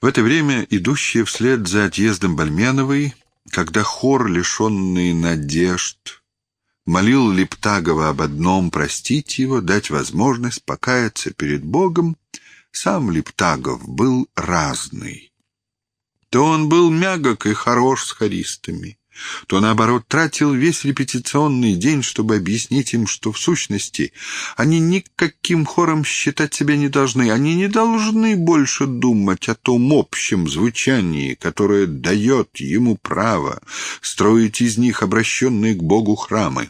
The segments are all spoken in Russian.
В это время, идущие вслед за отъездом Бальменовой, когда хор, лишенный надежд, молил Лептагова об одном простить его, дать возможность покаяться перед Богом, сам Лептагов был разный. То он был мягок и хорош с хористами, то, наоборот, тратил весь репетиционный день, чтобы объяснить им, что, в сущности, они никаким хором считать себя не должны. Они не должны больше думать о том общем звучании, которое дает ему право строить из них обращенные к Богу храмы.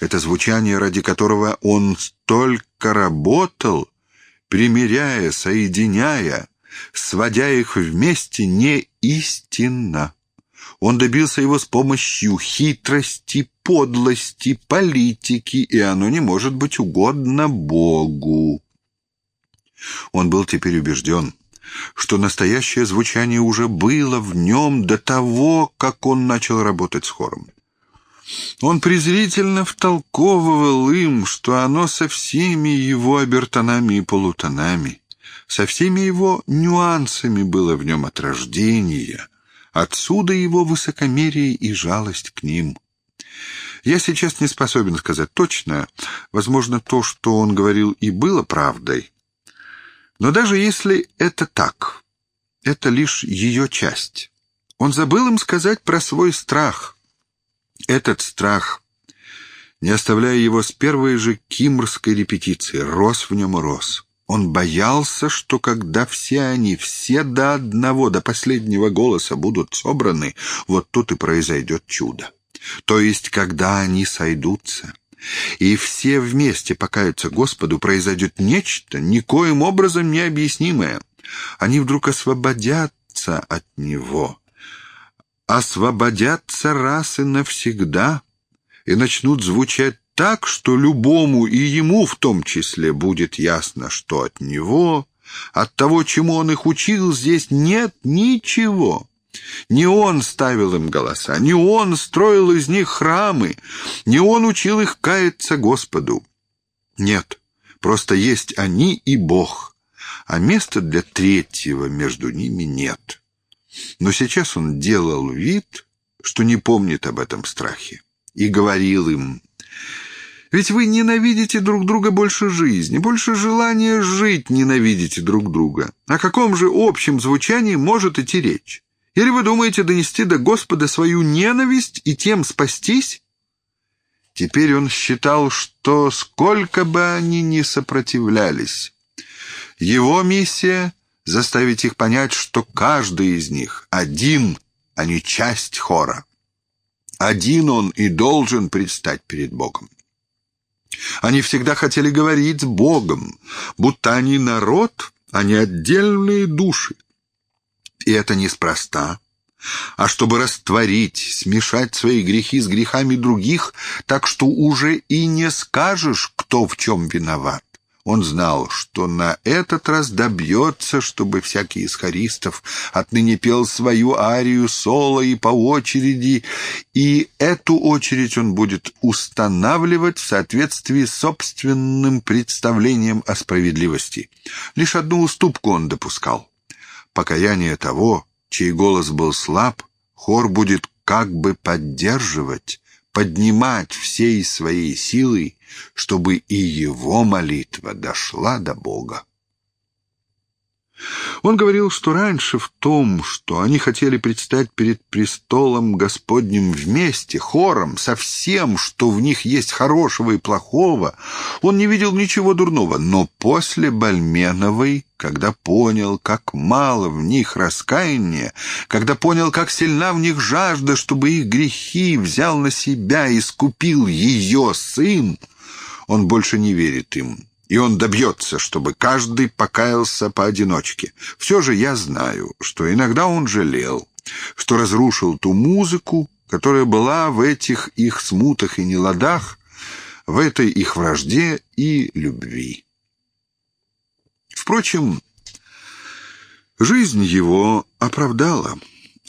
Это звучание, ради которого он столько работал, примиряя, соединяя, сводя их вместе, не истинно. Он добился его с помощью хитрости, подлости, политики, и оно не может быть угодно Богу. Он был теперь убежден, что настоящее звучание уже было в нем до того, как он начал работать с хором. Он презрительно втолковывал им, что оно со всеми его обертонами и полутонами, со всеми его нюансами было в нем от рождения — Отсюда его высокомерие и жалость к ним. Я сейчас не способен сказать точно. Возможно, то, что он говорил, и было правдой. Но даже если это так, это лишь ее часть. Он забыл им сказать про свой страх. Этот страх, не оставляя его с первой же кимрской репетиции, рос в нем рос. Он боялся, что когда все они, все до одного, до последнего голоса будут собраны, вот тут и произойдет чудо. То есть, когда они сойдутся, и все вместе покаются Господу, произойдет нечто, никоим образом необъяснимое. Они вдруг освободятся от Него, освободятся раз и навсегда, и начнут звучать так, что любому и ему в том числе будет ясно, что от него, от того, чему он их учил, здесь нет ничего. Не он ставил им голоса, не он строил из них храмы, не он учил их каяться Господу. Нет, просто есть они и Бог, а места для третьего между ними нет. Но сейчас он делал вид, что не помнит об этом страхе, и говорил им, ведь вы ненавидите друг друга больше жизни, больше желания жить ненавидите друг друга. О каком же общем звучании может идти речь? Или вы думаете донести до Господа свою ненависть и тем спастись? Теперь он считал, что сколько бы они ни сопротивлялись, его миссия — заставить их понять, что каждый из них один, а не часть хора. Один он и должен предстать перед Богом. Они всегда хотели говорить с Богом, будто они народ, а не отдельные души. И это неспроста, а чтобы растворить, смешать свои грехи с грехами других, так что уже и не скажешь, кто в чем виноват. Он знал, что на этот раз добьется, чтобы всякий из хористов отныне пел свою арию соло и по очереди, и эту очередь он будет устанавливать в соответствии с собственным представлением о справедливости. Лишь одну уступку он допускал. Покаяние того, чей голос был слаб, хор будет как бы поддерживать, поднимать всей своей силой, чтобы и его молитва дошла до Бога. Он говорил, что раньше в том, что они хотели предстать перед престолом Господним вместе, хором, со всем, что в них есть хорошего и плохого, он не видел ничего дурного, но после Бальменовой, когда понял, как мало в них раскаяния, когда понял, как сильна в них жажда, чтобы их грехи взял на себя и искупил ее сын, он больше не верит им и он добьется, чтобы каждый покаялся поодиночке. Все же я знаю, что иногда он жалел, что разрушил ту музыку, которая была в этих их смутах и неладах, в этой их вражде и любви. Впрочем, жизнь его оправдала.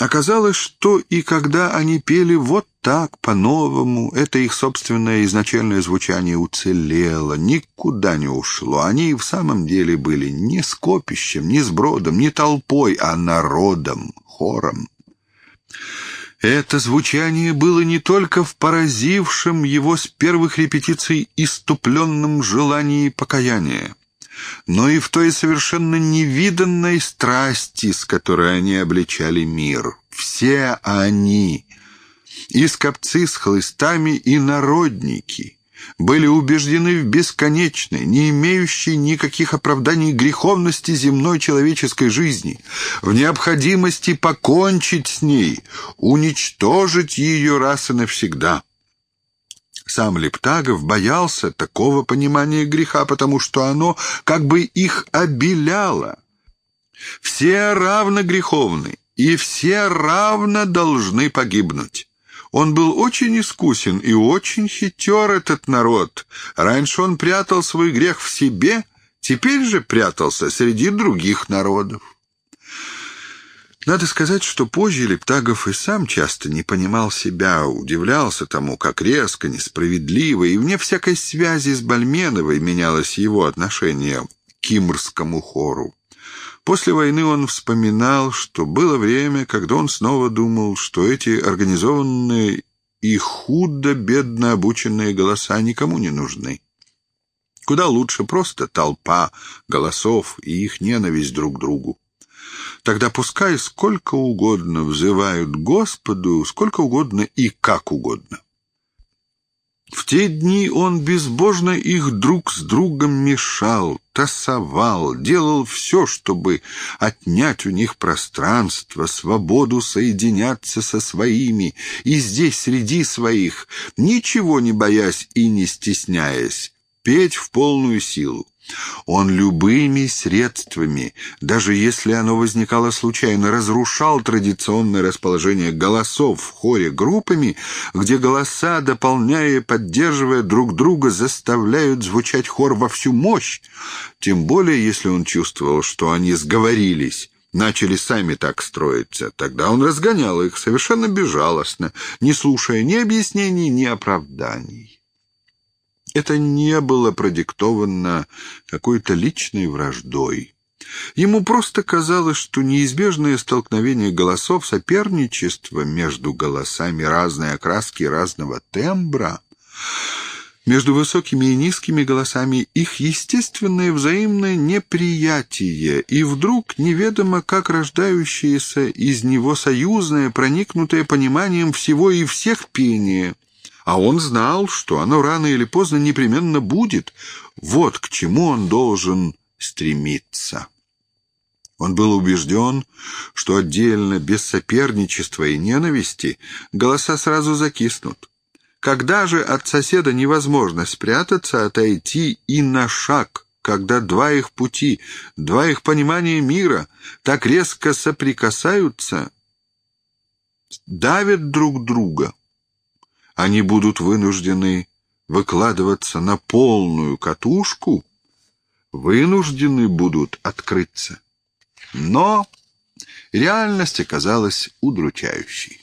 Оказалось, что и когда они пели вот так, по-новому, это их собственное изначальное звучание уцелело, никуда не ушло. Они и в самом деле были не скопищем, не сбродом, не толпой, а народом, хором. Это звучание было не только в поразившем его с первых репетиций иступленном желании покаяния, но и в той совершенно невиданной страсти, с которой они обличали мир. Все они, и скопцы с хлыстами, и народники, были убеждены в бесконечной, не имеющей никаких оправданий греховности земной человеческой жизни, в необходимости покончить с ней, уничтожить ее раз и навсегда. Сам Лептагов боялся такого понимания греха, потому что оно как бы их обеляло. Все равно греховны, и все равно должны погибнуть. Он был очень искусен и очень хитер, этот народ. Раньше он прятал свой грех в себе, теперь же прятался среди других народов. Надо сказать, что позже Лептагов и сам часто не понимал себя, удивлялся тому, как резко, несправедливо и вне всякой связи с Бальменовой менялось его отношение к кимрскому хору. После войны он вспоминал, что было время, когда он снова думал, что эти организованные и худо-бедно обученные голоса никому не нужны. Куда лучше просто толпа голосов и их ненависть друг к другу. Тогда пускай сколько угодно взывают Господу, сколько угодно и как угодно. В те дни он безбожно их друг с другом мешал, тасовал, делал все, чтобы отнять у них пространство, свободу соединяться со своими, и здесь, среди своих, ничего не боясь и не стесняясь, петь в полную силу. Он любыми средствами, даже если оно возникало случайно, разрушал традиционное расположение голосов в хоре группами, где голоса, дополняя и поддерживая друг друга, заставляют звучать хор во всю мощь, тем более если он чувствовал, что они сговорились начали сами так строиться. Тогда он разгонял их совершенно безжалостно, не слушая ни объяснений, ни оправданий. Это не было продиктовано какой-то личной враждой. Ему просто казалось, что неизбежное столкновение голосов, соперничество между голосами разной окраски разного тембра, между высокими и низкими голосами их естественное взаимное неприятие, и вдруг неведомо как рождающееся из него союзное, проникнутое пониманием всего и всех пение — а он знал, что оно рано или поздно непременно будет. Вот к чему он должен стремиться. Он был убежден, что отдельно, без соперничества и ненависти, голоса сразу закиснут. Когда же от соседа невозможно спрятаться, отойти и на шаг, когда два их пути, два их понимания мира так резко соприкасаются, давят друг друга — они будут вынуждены выкладываться на полную катушку, вынуждены будут открыться. Но реальность оказалась удручающей.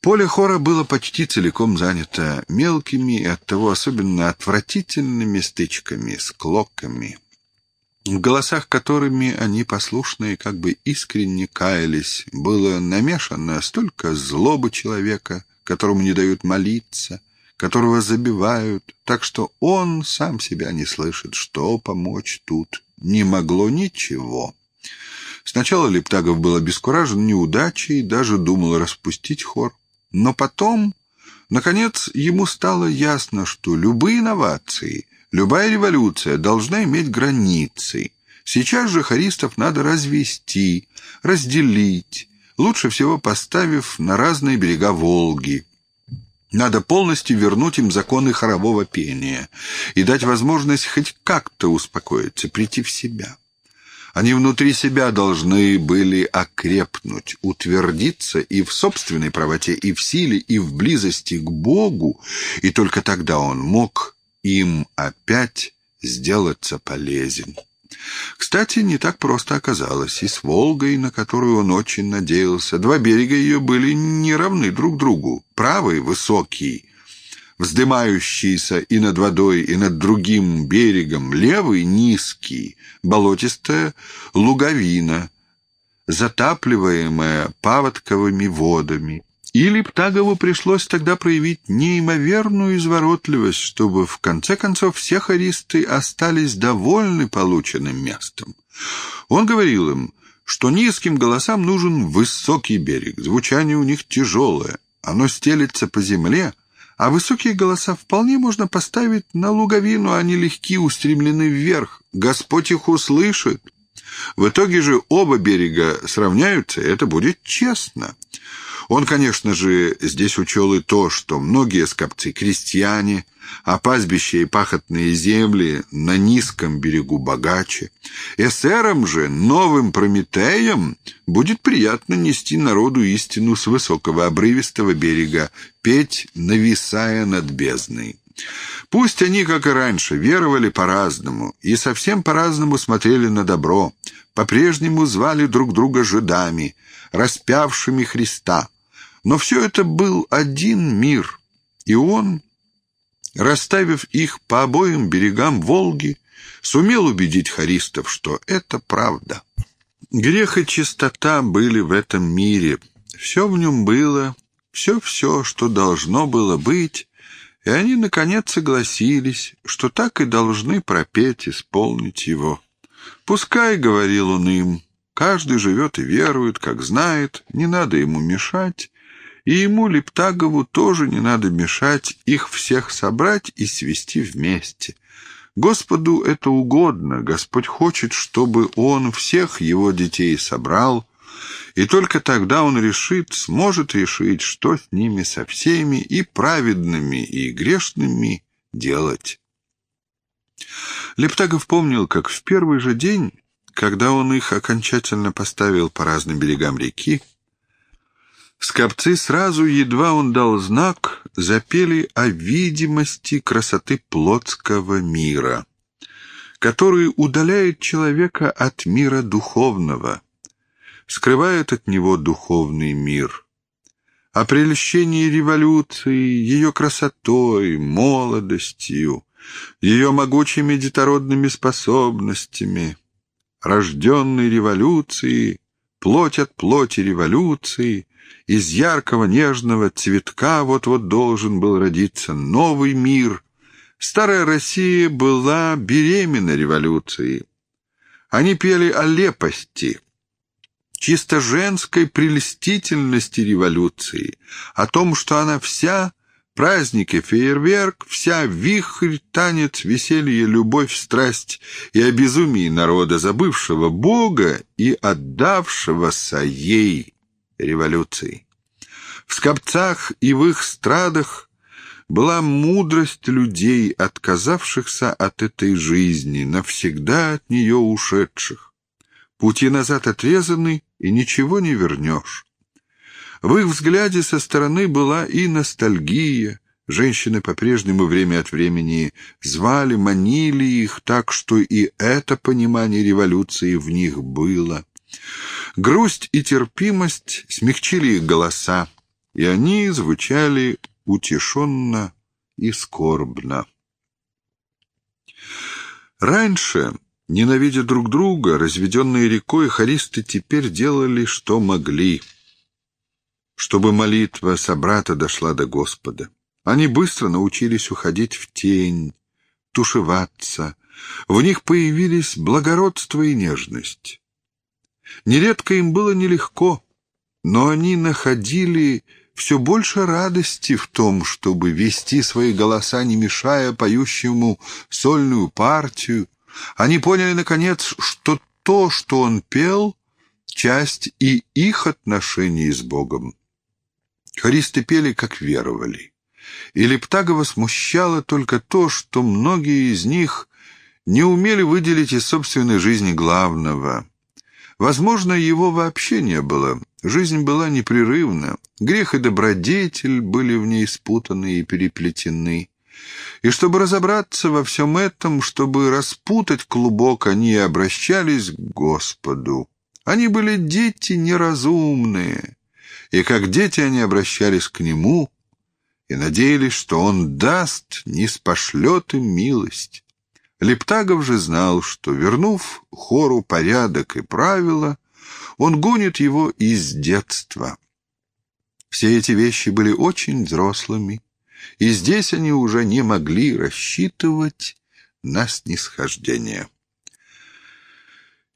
Поле хора было почти целиком занято мелкими и оттого особенно отвратительными стычками с клоками, в голосах которыми они послушные как бы искренне каялись, было намешано столько злобы человека, которому не дают молиться, которого забивают, так что он сам себя не слышит, что помочь тут не могло ничего. Сначала Лептагов был обескуражен неудачей, даже думал распустить хор. Но потом, наконец, ему стало ясно, что любые инновации, любая революция должна иметь границы. Сейчас же хористов надо развести, разделить, лучше всего поставив на разные берега Волги. Надо полностью вернуть им законы хорового пения и дать возможность хоть как-то успокоиться, прийти в себя. Они внутри себя должны были окрепнуть, утвердиться и в собственной правоте, и в силе, и в близости к Богу, и только тогда он мог им опять сделаться полезен. Кстати, не так просто оказалось. И с Волгой, на которую он очень надеялся, два берега ее были не равны друг другу. Правый — высокий, вздымающийся и над водой, и над другим берегом, левый — низкий, болотистая луговина, затапливаемая паводковыми водами. И Лептагову пришлось тогда проявить неимоверную изворотливость, чтобы в конце концов все хористы остались довольны полученным местом. Он говорил им, что низким голосам нужен высокий берег, звучание у них тяжелое, оно стелется по земле, а высокие голоса вполне можно поставить на луговину, они легки, устремлены вверх, Господь их услышит. В итоге же оба берега сравняются, и это будет честно. Он, конечно же, здесь учел и то, что многие скопцы — крестьяне, а пастбища и пахотные земли на низком берегу богаче. Эсерам же, новым Прометеям, будет приятно нести народу истину с высокого обрывистого берега, петь, нависая над бездной. Пусть они, как и раньше, веровали по-разному и совсем по-разному смотрели на добро, по-прежнему звали друг друга жидами, распявшими Христа, но все это был один мир, и он, расставив их по обоим берегам Волги, сумел убедить харистов, что это правда. Грех и чистота были в этом мире, все в нем было, все-все, что должно было быть, и они, наконец, согласились, что так и должны пропеть, исполнить его. «Пускай», — говорил он им, — «каждый живет и верует, как знает, не надо ему мешать, и ему, Лептагову, тоже не надо мешать их всех собрать и свести вместе. Господу это угодно, Господь хочет, чтобы он всех его детей собрал, и только тогда он решит, сможет решить, что с ними со всеми и праведными, и грешными делать. Лептагов помнил, как в первый же день, когда он их окончательно поставил по разным берегам реки, Скопцы сразу, едва он дал знак, запели о видимости красоты плотского мира, который удаляет человека от мира духовного, скрывает от него духовный мир. О прельщении революции, ее красотой, молодостью, ее могучими детородными способностями, рожденной революции, плоть от плоти революции, из яркого нежного цветка вот-вот должен был родиться новый мир. Старая Россия была беременна революцией. Они пели о лепости, чисто женской прелестительности революции, о том, что она вся праздник и фейерверк, вся вихрь, танец, веселье, любовь, страсть и о безумии народа, забывшего Бога и отдавшегося ей революции. В скопцах и в их страдах была мудрость людей, отказавшихся от этой жизни, навсегда от нее ушедших. Пути назад отрезаны, и ничего не вернешь. В их взгляде со стороны была и ностальгия. Женщины по-прежнему время от времени звали, манили их так, что и это понимание революции в них было. Грусть и терпимость смягчили их голоса, и они звучали утешенно и скорбно. Раньше, ненавидя друг друга, разведенные рекой, хористы теперь делали, что могли, чтобы молитва собрата дошла до Господа. Они быстро научились уходить в тень, тушеваться. В них появились благородство и нежность. Нередко им было нелегко, но они находили все больше радости в том, чтобы вести свои голоса, не мешая поющему сольную партию. Они поняли, наконец, что то, что он пел, часть и их отношений с Богом. Хористы пели, как веровали. И Лептагова смущало только то, что многие из них не умели выделить из собственной жизни главного — Возможно, его вообще не было. Жизнь была непрерывна. Грех и добродетель были в ней спутаны и переплетены. И чтобы разобраться во всем этом, чтобы распутать клубок, они обращались к Господу. Они были дети неразумные, и как дети они обращались к Нему и надеялись, что Он даст, не спошлет им милость. Лептагов же знал, что, вернув хору порядок и правила, он гонит его из детства. Все эти вещи были очень взрослыми, и здесь они уже не могли рассчитывать на снисхождение.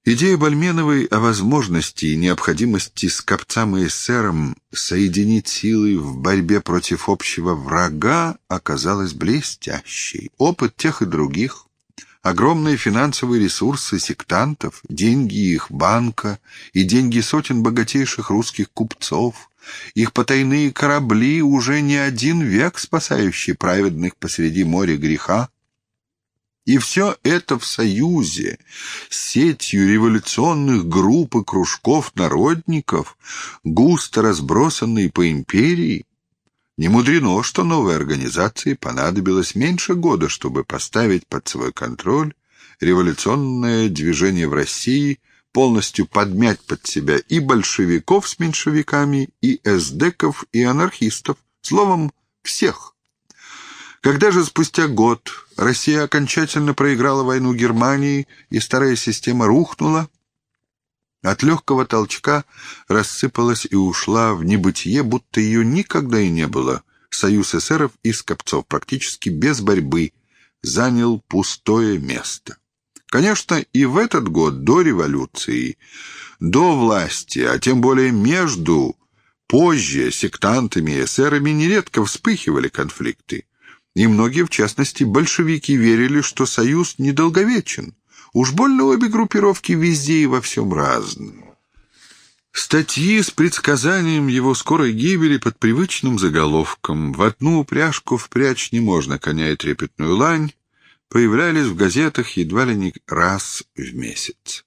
Идея Бальменовой о возможности и необходимости с Копцам и эсером соединить силы в борьбе против общего врага оказалась блестящей. Опыт тех и других, огромные финансовые ресурсы сектантов, деньги их банка и деньги сотен богатейших русских купцов, их потайные корабли, уже не один век спасающие праведных посреди моря греха, и все это в союзе с сетью революционных групп и кружков народников, густо разбросанные по империи. Не мудрено, что новой организации понадобилось меньше года, чтобы поставить под свой контроль революционное движение в России, полностью подмять под себя и большевиков с меньшевиками, и эсдеков, и анархистов, словом, всех. Когда же спустя год Россия окончательно проиграла войну Германии и старая система рухнула, от легкого толчка рассыпалась и ушла в небытие, будто ее никогда и не было. Союз эсеров и скопцов практически без борьбы занял пустое место. Конечно, и в этот год, до революции, до власти, а тем более между, позже, сектантами и эсерами нередко вспыхивали конфликты. И многие, в частности, большевики, верили, что союз недолговечен. Уж больно обе группировки везде и во всем разные. Статьи с предсказанием его скорой гибели под привычным заголовком «В одну упряжку впрячь не можно коня и трепетную лань» появлялись в газетах едва ли не раз в месяц.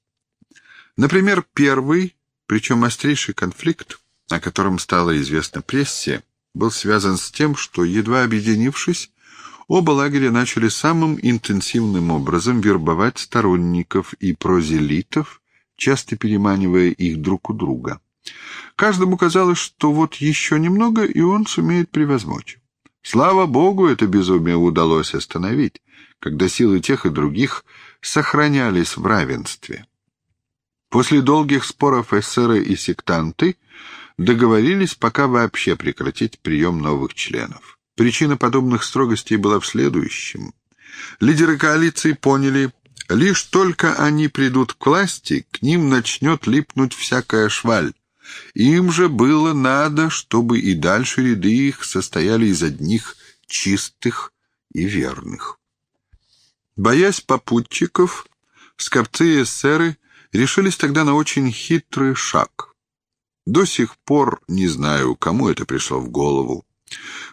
Например, первый, причем острейший конфликт, о котором стало известно прессе, был связан с тем, что, едва объединившись, Оба лагеря начали самым интенсивным образом вербовать сторонников и прозелитов, часто переманивая их друг у друга. Каждому казалось, что вот еще немного, и он сумеет превозмочь. Слава Богу, это безумие удалось остановить, когда силы тех и других сохранялись в равенстве. После долгих споров эсеры и сектанты договорились пока вообще прекратить прием новых членов. Причина подобных строгостей была в следующем. Лидеры коалиции поняли, лишь только они придут к власти, к ним начнет липнуть всякая шваль. Им же было надо, чтобы и дальше ряды их состояли из одних чистых и верных. Боясь попутчиков, скопцы и эсеры решились тогда на очень хитрый шаг. До сих пор не знаю, кому это пришло в голову.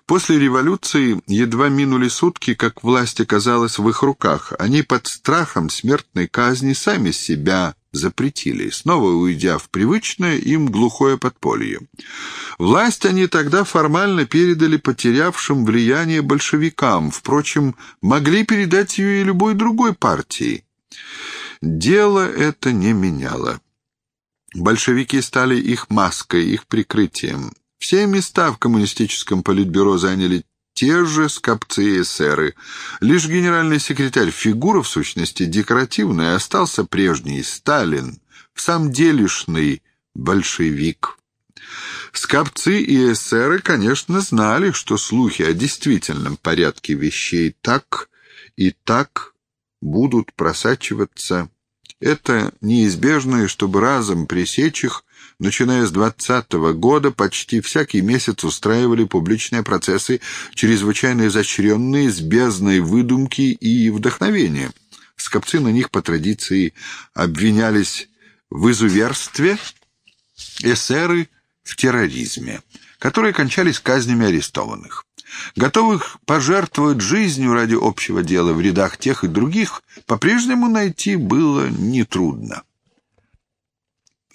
После революции едва минули сутки, как власть оказалась в их руках. Они под страхом смертной казни сами себя запретили, снова уйдя в привычное им глухое подполье. Власть они тогда формально передали потерявшим влияние большевикам, впрочем, могли передать ее и любой другой партии. Дело это не меняло. Большевики стали их маской, их прикрытием. Все места в коммунистическом политбюро заняли те же скопцы и эсеры. Лишь генеральный секретарь, фигура в сущности декоративная, остался прежний Сталин, в самом делешный большевик. Скопцы и эсеры, конечно, знали, что слухи о действительном порядке вещей так и так будут просачиваться. Это неизбежно, и чтобы разом пресечь их, Начиная с двадцатого года почти всякий месяц устраивали публичные процессы, чрезвычайно изощренные, с бездной выдумки и вдохновения. Скопцы на них по традиции обвинялись в изуверстве, эсеры в терроризме, которые кончались казнями арестованных. Готовых пожертвовать жизнью ради общего дела в рядах тех и других по-прежнему найти было нетрудно.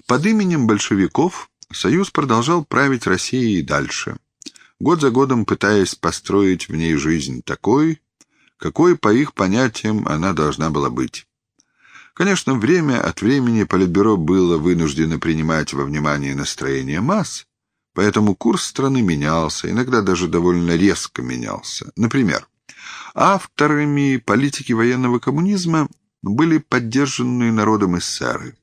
Под именем большевиков Союз продолжал править Россией и дальше, год за годом пытаясь построить в ней жизнь такой, какой, по их понятиям, она должна была быть. Конечно, время от времени Политбюро было вынуждено принимать во внимание настроение масс, поэтому курс страны менялся, иногда даже довольно резко менялся. Например, авторами политики военного коммунизма были поддержанные народом эсеры.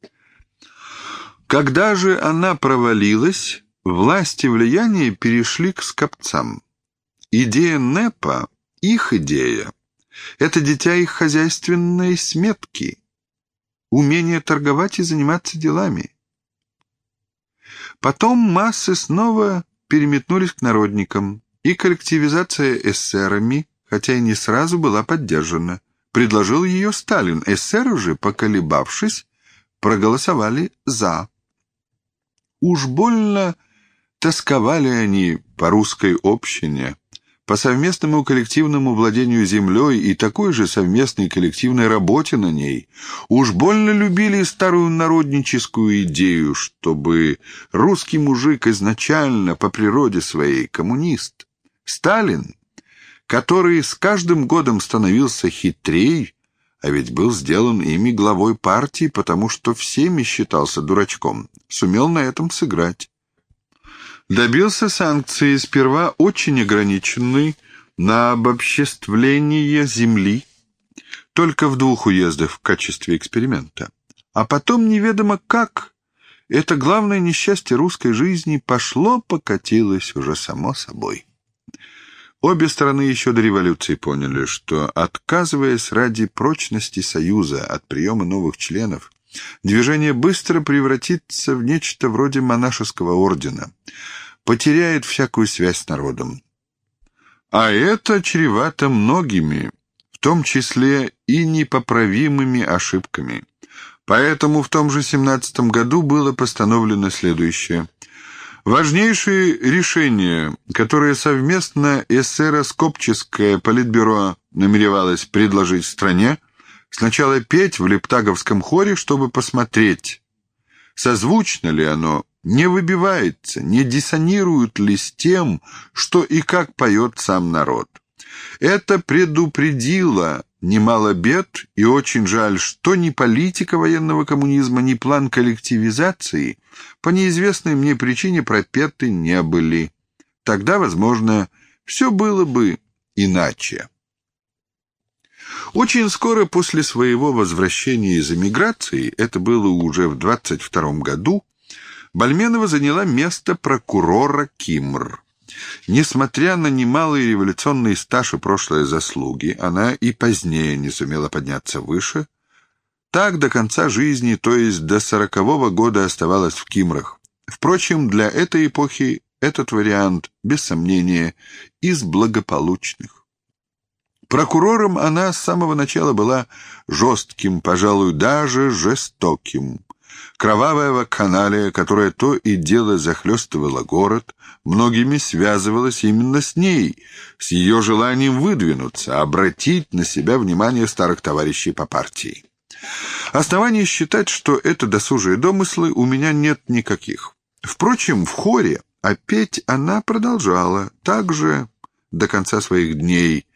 Когда же она провалилась, власти влияния перешли к скопцам. Идея НЭПа — их идея. Это дитя их хозяйственной сметки, умение торговать и заниматься делами. Потом массы снова переметнулись к народникам, и коллективизация эсерами, хотя и не сразу была поддержана. Предложил ее Сталин. Эсеры же, поколебавшись, проголосовали «за». Уж больно тосковали они по русской общине, по совместному коллективному владению землей и такой же совместной коллективной работе на ней, уж больно любили старую народническую идею, чтобы русский мужик изначально по природе своей коммунист. Сталин, который с каждым годом становился хитрей, а ведь был сделан ими главой партии, потому что всеми считался дурачком, сумел на этом сыграть добился санкции, сперва очень ограниченной, на обобществление земли, только в двух уездах в качестве эксперимента. А потом неведомо как это главное несчастье русской жизни пошло-покатилось уже само собой. Обе стороны еще до революции поняли, что, отказываясь ради прочности Союза от приема новых членов, движение быстро превратится в нечто вроде монашеского ордена, потеряет всякую связь с народом. А это чревато многими, в том числе и непоправимыми ошибками. Поэтому в том же 17 году было постановлено следующее. Важнейшие решения, которые совместно эсеро-скопческое политбюро намеревалось предложить стране, сначала петь в Лептаговском хоре, чтобы посмотреть, созвучно ли оно, не выбивается, не диссонирует ли с тем, что и как поет сам народ. Это предупредило немало бед, и очень жаль, что ни политика военного коммунизма, ни план коллективизации по неизвестной мне причине пропеты не были. Тогда, возможно, все было бы иначе. Очень скоро после своего возвращения из эмиграции, это было уже в 22 году, Бальменова заняла место прокурора Кимр. Несмотря на немалый революционный стаж и прошлые заслуги, она и позднее не сумела подняться выше. Так до конца жизни, то есть до сорокового года оставалась в Кимрах. Впрочем, для этой эпохи этот вариант, без сомнения, из благополучных. Прокурором она с самого начала была жестким, пожалуй, даже жестоким. Кровавая вакханалия, которая то и дело захлестывала город, многими связывалась именно с ней, с ее желанием выдвинуться, обратить на себя внимание старых товарищей по партии. Оснований считать, что это досужие домыслы, у меня нет никаких. Впрочем, в хоре, петь она продолжала, так же до конца своих дней,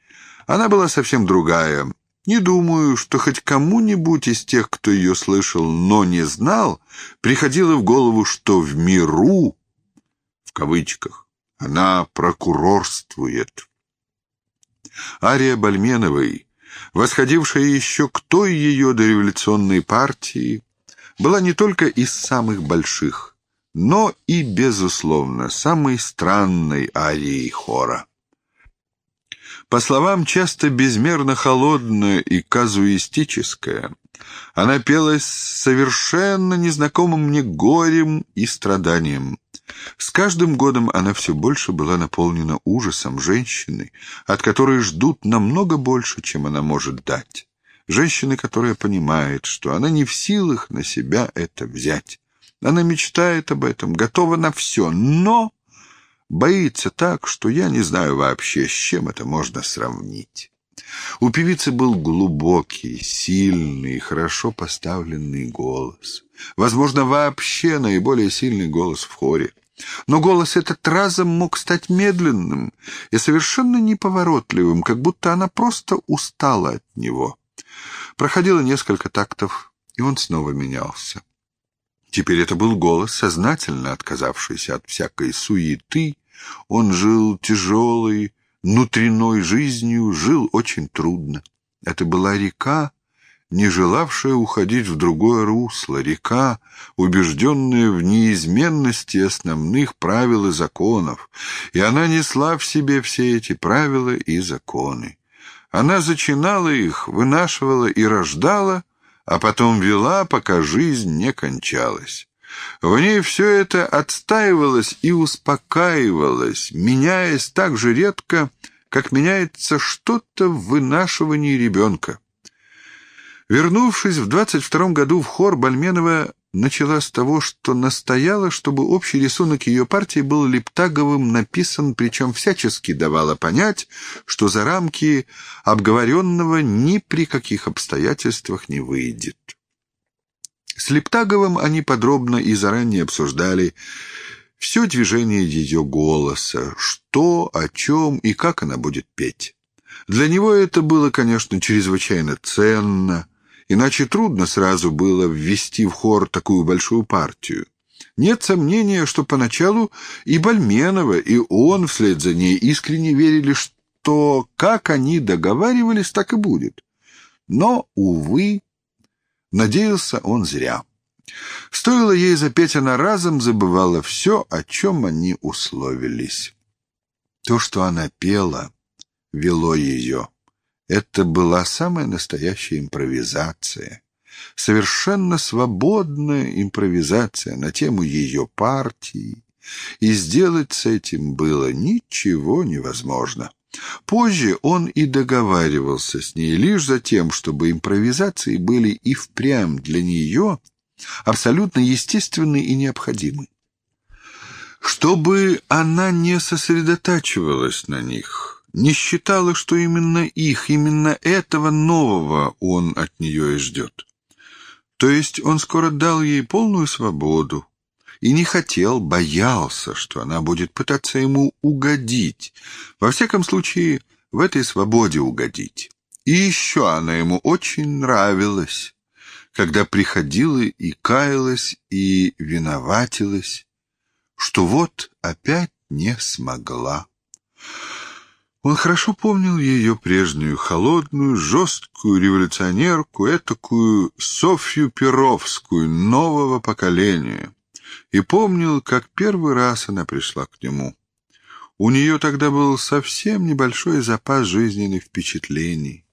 она была совсем другая. Не думаю, что хоть кому-нибудь из тех, кто ее слышал, но не знал, приходило в голову, что в миру, в кавычках, она прокурорствует. Ария Бальменовой, восходившая еще к той ее дореволюционной партии, была не только из самых больших, но и, безусловно, самой странной арией хора. По словам, часто безмерно холодная и казуистическая, она пелась совершенно незнакомым мне горем и страданием. С каждым годом она все больше была наполнена ужасом женщины, от которой ждут намного больше, чем она может дать. Женщины, которая понимает, что она не в силах на себя это взять. Она мечтает об этом, готова на все, но Боится так, что я не знаю вообще, с чем это можно сравнить. У певицы был глубокий, сильный, хорошо поставленный голос. Возможно, вообще наиболее сильный голос в хоре. Но голос этот разом мог стать медленным и совершенно неповоротливым, как будто она просто устала от него. Проходило несколько тактов, и он снова менялся. Теперь это был голос, сознательно отказавшийся от всякой суеты. Он жил тяжелой, внутренной жизнью, жил очень трудно. Это была река, не желавшая уходить в другое русло, река, убежденная в неизменности основных правил и законов, и она несла в себе все эти правила и законы. Она зачинала их, вынашивала и рождала, а потом вела, пока жизнь не кончалась. В ней все это отстаивалось и успокаивалось, меняясь так же редко, как меняется что-то в вынашивании ребенка. Вернувшись в 22 году в хор, Бальменова начала с того, что настояла, чтобы общий рисунок ее партии был Лептаговым написан, причем всячески давала понять, что за рамки обговоренного ни при каких обстоятельствах не выйдет. С Лептаговым они подробно и заранее обсуждали все движение ее голоса, что, о чем и как она будет петь. Для него это было, конечно, чрезвычайно ценно — иначе трудно сразу было ввести в хор такую большую партию. Нет сомнения, что поначалу и Бальменова, и он вслед за ней искренне верили, что как они договаривались, так и будет. Но, увы, надеялся он зря. Стоило ей запеть, она разом забывала все, о чем они условились. То, что она пела, вело ее. Это была самая настоящая импровизация. Совершенно свободная импровизация на тему ее партии. И сделать с этим было ничего невозможно. Позже он и договаривался с ней лишь за тем, чтобы импровизации были и впрямь для нее абсолютно естественны и необходимы. Чтобы она не сосредотачивалась на них – не считала, что именно их, именно этого нового он от нее и ждет. То есть он скоро дал ей полную свободу и не хотел, боялся, что она будет пытаться ему угодить, во всяком случае, в этой свободе угодить. И еще она ему очень нравилась, когда приходила и каялась, и виноватилась, что вот опять не смогла. Он хорошо помнил ее прежнюю холодную, жесткую революционерку, этакую Софью Перовскую нового поколения, и помнил, как первый раз она пришла к нему. У нее тогда был совсем небольшой запас жизненных впечатлений,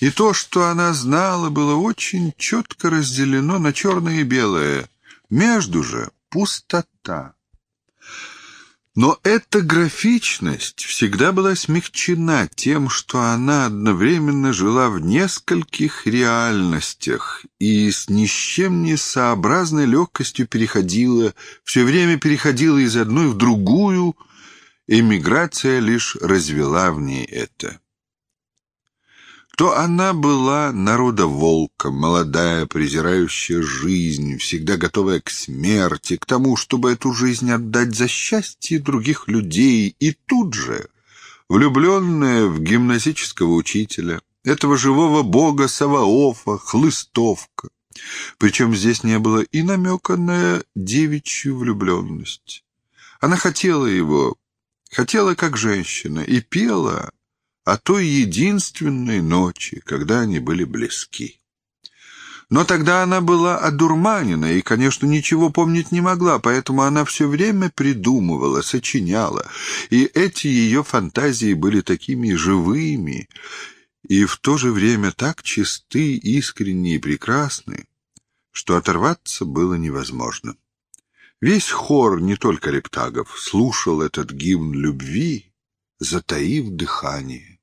и то, что она знала, было очень четко разделено на черное и белое, между же пустота. Но эта графичность всегда была смягчена тем, что она одновременно жила в нескольких реальностях и с ни с чем не сообразной легкостью переходила, все время переходила из одной в другую, эмиграция лишь развела в ней это то она была народа волка, молодая, презирающая жизнь, всегда готовая к смерти, к тому, чтобы эту жизнь отдать за счастье других людей, и тут же влюбленная в гимназического учителя, этого живого бога Саваофа, Хлыстовка. Причем здесь не было и намека на девичью влюбленность. Она хотела его, хотела как женщина, и пела о той единственной ночи, когда они были близки. Но тогда она была одурманена и, конечно, ничего помнить не могла, поэтому она все время придумывала, сочиняла, и эти ее фантазии были такими живыми и в то же время так чисты, искренние и прекрасны, что оторваться было невозможно. Весь хор, не только Лептагов, слушал этот гимн любви, затаив дыхание.